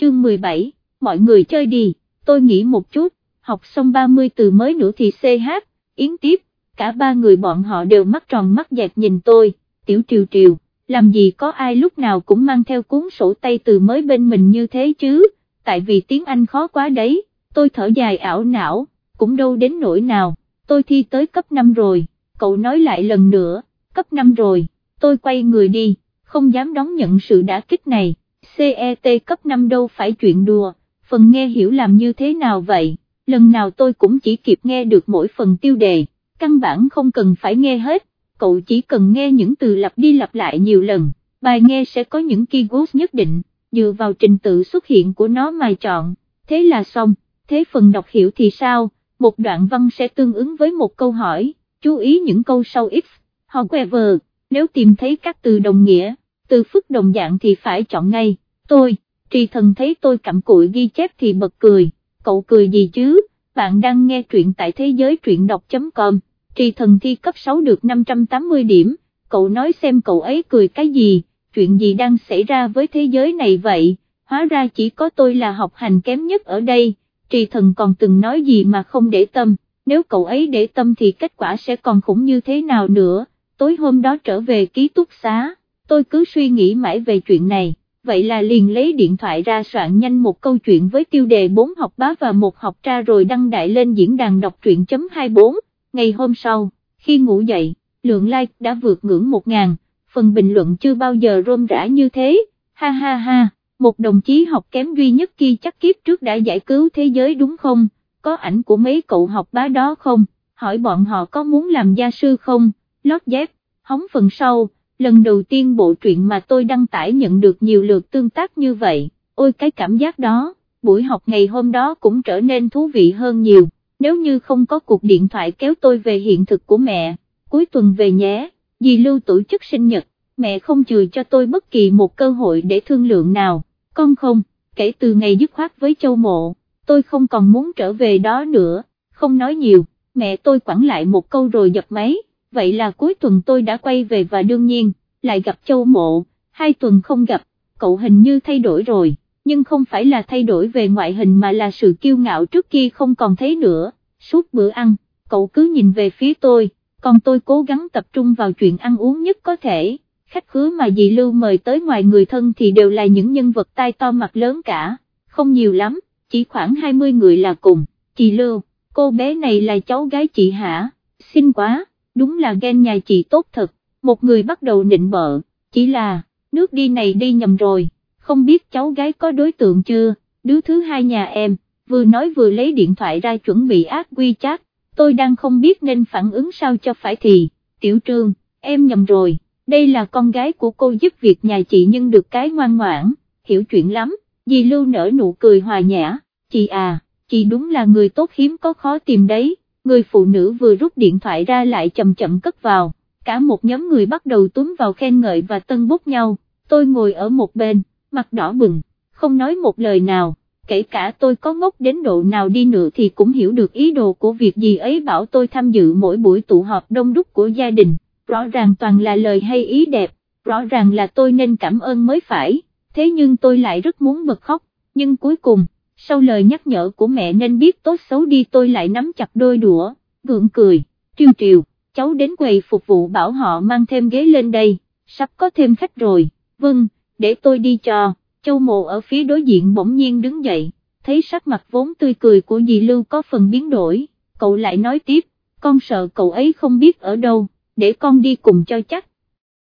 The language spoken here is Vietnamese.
chương 17, mọi người chơi đi, tôi nghĩ một chút, học xong 30 từ mới nữa thì CH, Yến tiếp, cả ba người bọn họ đều mắt tròn mắt dẹt nhìn tôi, tiểu triều triều, làm gì có ai lúc nào cũng mang theo cuốn sổ tay từ mới bên mình như thế chứ, tại vì tiếng Anh khó quá đấy, tôi thở dài ảo não, cũng đâu đến nỗi nào, tôi thi tới cấp 5 rồi, cậu nói lại lần nữa, cấp 5 rồi, tôi quay người đi, không dám đón nhận sự đả kích này, CET cấp 5 đâu phải chuyện đùa, phần nghe hiểu làm như thế nào vậy, lần nào tôi cũng chỉ kịp nghe được mỗi phần tiêu đề, căn bản không cần phải nghe hết, cậu chỉ cần nghe những từ lặp đi lặp lại nhiều lần, bài nghe sẽ có những keywords nhất định, dựa vào trình tự xuất hiện của nó mà chọn, thế là xong, thế phần đọc hiểu thì sao, một đoạn văn sẽ tương ứng với một câu hỏi, chú ý những câu sau if, however, nếu tìm thấy các từ đồng nghĩa, từ phức đồng dạng thì phải chọn ngay, tôi, trì thần thấy tôi cặm cụi ghi chép thì bật cười, cậu cười gì chứ, bạn đang nghe truyện tại thế giới truyện đọc.com, trì thần thi cấp 6 được 580 điểm, cậu nói xem cậu ấy cười cái gì, chuyện gì đang xảy ra với thế giới này vậy, hóa ra chỉ có tôi là học hành kém nhất ở đây, trì thần còn từng nói gì mà không để tâm, nếu cậu ấy để tâm thì kết quả sẽ còn khủng như thế nào nữa, tối hôm đó trở về ký túc xá, tôi cứ suy nghĩ mãi về chuyện này, vậy là liền lấy điện thoại ra soạn nhanh một câu chuyện với tiêu đề 4 học bá và một học tra rồi đăng đại lên diễn đàn đọc truyện.24, ngày hôm sau, khi ngủ dậy, lượng like đã vượt ngưỡng 1.000, phần bình luận chưa bao giờ rôm rã như thế, ha ha ha, một đồng chí học kém duy nhất kia chắc kiếp trước đã giải cứu thế giới đúng không, có ảnh của mấy cậu học bá đó không, hỏi bọn họ có muốn làm gia sư không, lót dép, hóng phần sau, lần đầu tiên bộ truyện mà tôi đăng tải nhận được nhiều lượt tương tác như vậy, ôi cái cảm giác đó, buổi học ngày hôm đó cũng trở nên thú vị hơn nhiều, nếu như không có cuộc điện thoại kéo tôi về hiện thực của mẹ, cuối tuần về nhé, dì lưu tổ chức sinh nhật, mẹ không chừa cho tôi bất kỳ một cơ hội để thương lượng nào, con không, kể từ ngày dứt khoát với châu mộ, tôi không còn muốn trở về đó nữa, không nói nhiều, mẹ tôi quẳng lại một câu rồi dập máy. Vậy là cuối tuần tôi đã quay về và đương nhiên, lại gặp châu mộ, hai tuần không gặp, cậu hình như thay đổi rồi, nhưng không phải là thay đổi về ngoại hình mà là sự kiêu ngạo trước kia không còn thấy nữa, suốt bữa ăn, cậu cứ nhìn về phía tôi, còn tôi cố gắng tập trung vào chuyện ăn uống nhất có thể, khách khứa mà dì Lưu mời tới ngoài người thân thì đều là những nhân vật tai to mặt lớn cả, không nhiều lắm, chỉ khoảng 20 người là cùng, chị Lưu, cô bé này là cháu gái chị hả, xinh quá đúng là ghen nhà chị tốt thật, một người bắt đầu nịnh bợ, chỉ là, nước đi này đi nhầm rồi, không biết cháu gái có đối tượng chưa, đứa thứ hai nhà em, vừa nói vừa lấy điện thoại ra chuẩn bị ác quy chat, tôi đang không biết nên phản ứng sao cho phải thì, tiểu trương, em nhầm rồi, đây là con gái của cô giúp việc nhà chị nhưng được cái ngoan ngoãn, hiểu chuyện lắm, dì lưu nở nụ cười hòa nhã, chị à, chị đúng là người tốt hiếm có khó tìm đấy. Người phụ nữ vừa rút điện thoại ra lại chậm chậm cất vào, cả một nhóm người bắt đầu túm vào khen ngợi và tân bút nhau, tôi ngồi ở một bên, mặt đỏ bừng, không nói một lời nào, kể cả tôi có ngốc đến độ nào đi nữa thì cũng hiểu được ý đồ của việc gì ấy bảo tôi tham dự mỗi buổi tụ họp đông đúc của gia đình, rõ ràng toàn là lời hay ý đẹp, rõ ràng là tôi nên cảm ơn mới phải, thế nhưng tôi lại rất muốn bật khóc, nhưng cuối cùng, sau lời nhắc nhở của mẹ nên biết tốt xấu đi tôi lại nắm chặt đôi đũa, gượng cười, triều triều, cháu đến quầy phục vụ bảo họ mang thêm ghế lên đây, sắp có thêm khách rồi, vâng, để tôi đi cho, châu mộ ở phía đối diện bỗng nhiên đứng dậy, thấy sắc mặt vốn tươi cười của dì Lưu có phần biến đổi, cậu lại nói tiếp, con sợ cậu ấy không biết ở đâu, để con đi cùng cho chắc,